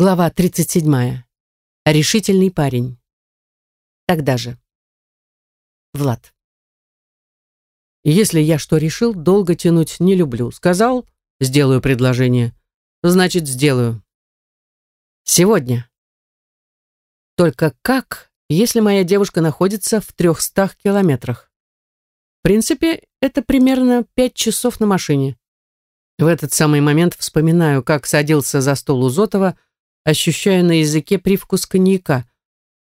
Глава 37. Решительный парень. Тогда же. Влад. Если я что решил, долго тянуть не люблю. Сказал, сделаю предложение. Значит, сделаю. Сегодня. Только как, если моя девушка находится в трехстах километрах? В принципе, это примерно пять часов на машине. В этот самый момент вспоминаю, как садился за стол у Зотова, ощущая на языке привкус коньяка.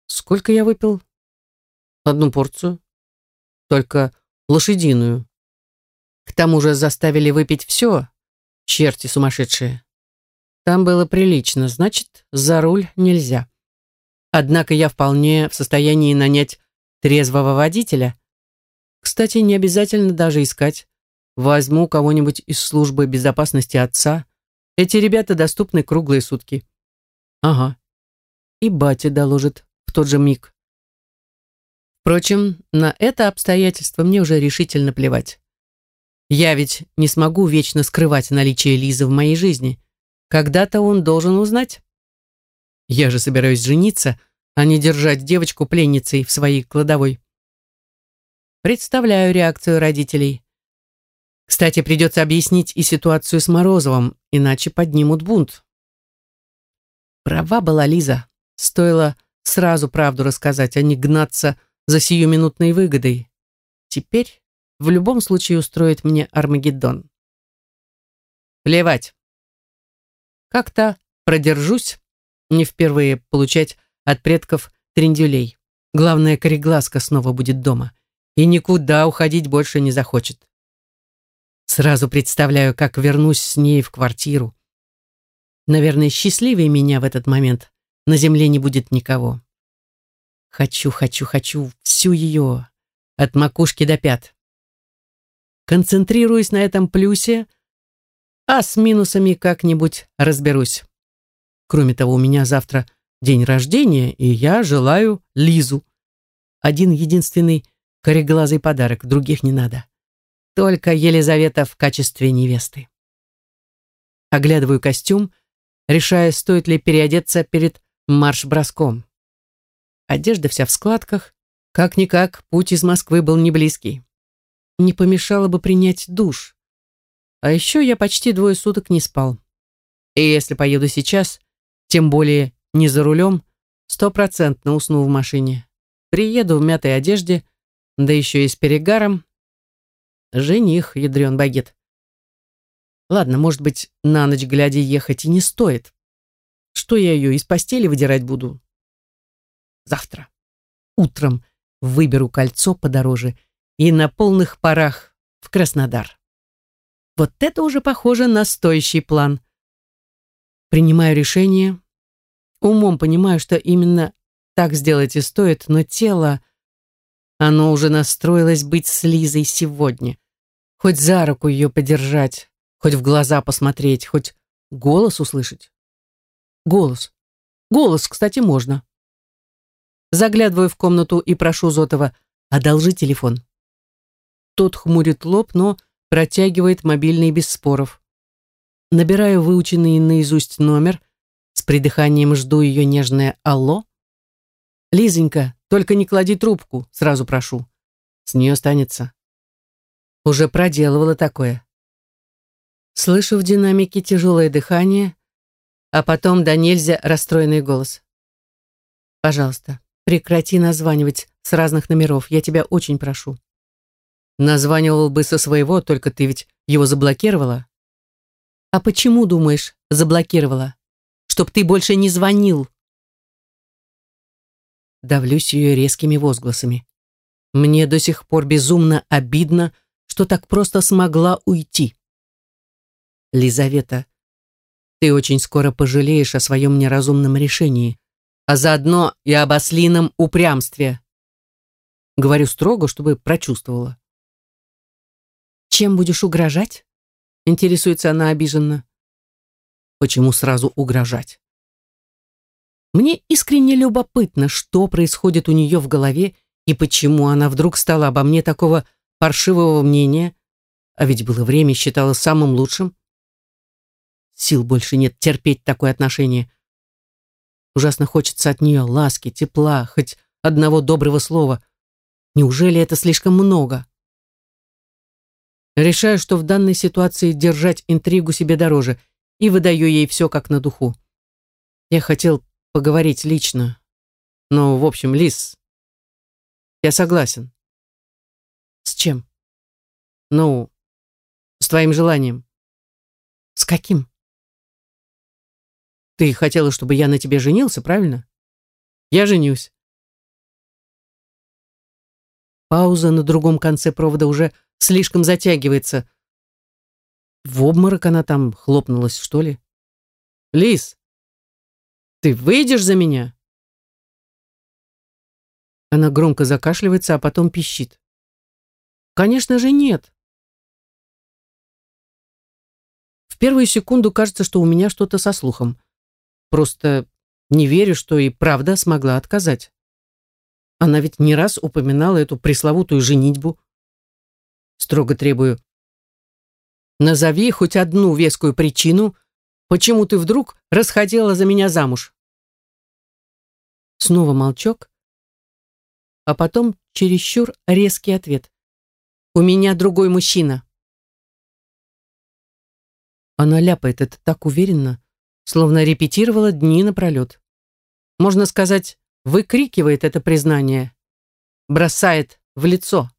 Сколько я выпил? Одну порцию. Только лошадиную. К тому же заставили выпить все. Черти сумасшедшие. Там было прилично, значит, за руль нельзя. Однако я вполне в состоянии нанять трезвого водителя. Кстати, не обязательно даже искать. Возьму кого-нибудь из службы безопасности отца. Эти ребята доступны круглые сутки. Ага. И батя доложит в тот же миг. Впрочем, на это обстоятельство мне уже решительно плевать. Я ведь не смогу вечно скрывать наличие Лизы в моей жизни. Когда-то он должен узнать. Я же собираюсь жениться, а не держать девочку пленницей в своей кладовой. Представляю реакцию родителей. Кстати, придется объяснить и ситуацию с Морозовым, иначе поднимут бунт. Права была Лиза. Стоило сразу правду рассказать, а не гнаться за сиюминутной выгодой. Теперь в любом случае устроит мне Армагеддон. Плевать. Как-то продержусь, не впервые получать от предков трендюлей. Главное, кореглазка снова будет дома и никуда уходить больше не захочет. Сразу представляю, как вернусь с ней в квартиру, Наверное, счастливее меня в этот момент на земле не будет никого. Хочу, хочу, хочу всю ее, от макушки до пят. Концентрируюсь на этом плюсе, а с минусами как-нибудь разберусь. Кроме того, у меня завтра день рождения, и я желаю Лизу. Один единственный кореглазый подарок, других не надо. Только Елизавета в качестве невесты. Оглядываю костюм, решая, стоит ли переодеться перед марш-броском. Одежда вся в складках. Как-никак, путь из Москвы был не близкий. Не помешало бы принять душ. А еще я почти двое суток не спал. И если поеду сейчас, тем более не за рулем, стопроцентно усну в машине. Приеду в мятой одежде, да еще и с перегаром. Жених, ядрен багет. Ладно, может быть, на ночь глядя ехать и не стоит. Что я ее из постели выдирать буду? Завтра. Утром выберу кольцо подороже и на полных парах в Краснодар. Вот это уже похоже на стоящий план. Принимаю решение. Умом понимаю, что именно так сделать и стоит, но тело... Оно уже настроилось быть с Лизой сегодня. Хоть за руку ее подержать, Хоть в глаза посмотреть, хоть голос услышать. Голос. Голос, кстати, можно. Заглядываю в комнату и прошу Зотова «Одолжи телефон». Тот хмурит лоб, но протягивает мобильный без споров. Набираю выученный наизусть номер, с придыханием жду ее нежное «Алло». «Лизонька, только не клади трубку», сразу прошу. С нее останется. Уже проделывала такое. Слышу в динамике тяжелое дыхание, а потом до нельзя расстроенный голос. «Пожалуйста, прекрати названивать с разных номеров, я тебя очень прошу». Названивал бы со своего, только ты ведь его заблокировала. А почему, думаешь, заблокировала? Чтоб ты больше не звонил. Давлюсь ее резкими возгласами. Мне до сих пор безумно обидно, что так просто смогла уйти. Лизавета, ты очень скоро пожалеешь о своем неразумном решении, а заодно и об ослином упрямстве. Говорю строго, чтобы прочувствовала. Чем будешь угрожать? Интересуется она обиженно. Почему сразу угрожать? Мне искренне любопытно, что происходит у нее в голове и почему она вдруг стала обо мне такого паршивого мнения, а ведь было время, считала самым лучшим. Сил больше нет терпеть такое отношение. Ужасно хочется от нее ласки, тепла, хоть одного доброго слова. Неужели это слишком много? Решаю, что в данной ситуации держать интригу себе дороже, и выдаю ей все как на духу. Я хотел поговорить лично. Но, в общем, Лис, я согласен. С чем? Ну, с твоим желанием. С каким? Ты хотела, чтобы я на тебе женился, правильно? Я женюсь. Пауза на другом конце провода уже слишком затягивается. В обморок она там хлопнулась, что ли? Лис, ты выйдешь за меня? Она громко закашливается, а потом пищит. Конечно же нет. В первую секунду кажется, что у меня что-то со слухом. Просто не верю, что и правда смогла отказать. Она ведь не раз упоминала эту пресловутую женитьбу. Строго требую. Назови хоть одну вескую причину, почему ты вдруг расходила за меня замуж. Снова молчок, а потом чересчур резкий ответ. «У меня другой мужчина». Она ляпает это так уверенно, словно репетировала дни напролет. Можно сказать, выкрикивает это признание, бросает в лицо.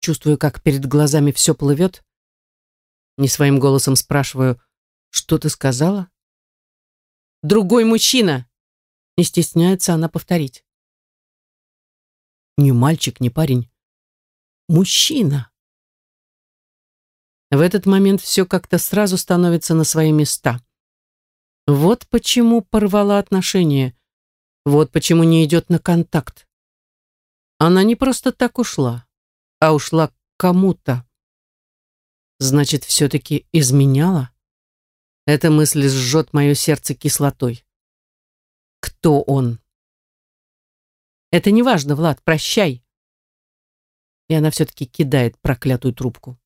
Чувствую, как перед глазами все плывет. Не своим голосом спрашиваю, что ты сказала? Другой мужчина! Не стесняется она повторить. Не мальчик, не парень. Мужчина. В этот момент все как-то сразу становится на свои места. Вот почему порвала отношения. Вот почему не идет на контакт. Она не просто так ушла, а ушла к кому-то. Значит, все-таки изменяла? Эта мысль сжет мое сердце кислотой. Кто он? Это не важно, Влад, прощай. И она все-таки кидает проклятую трубку.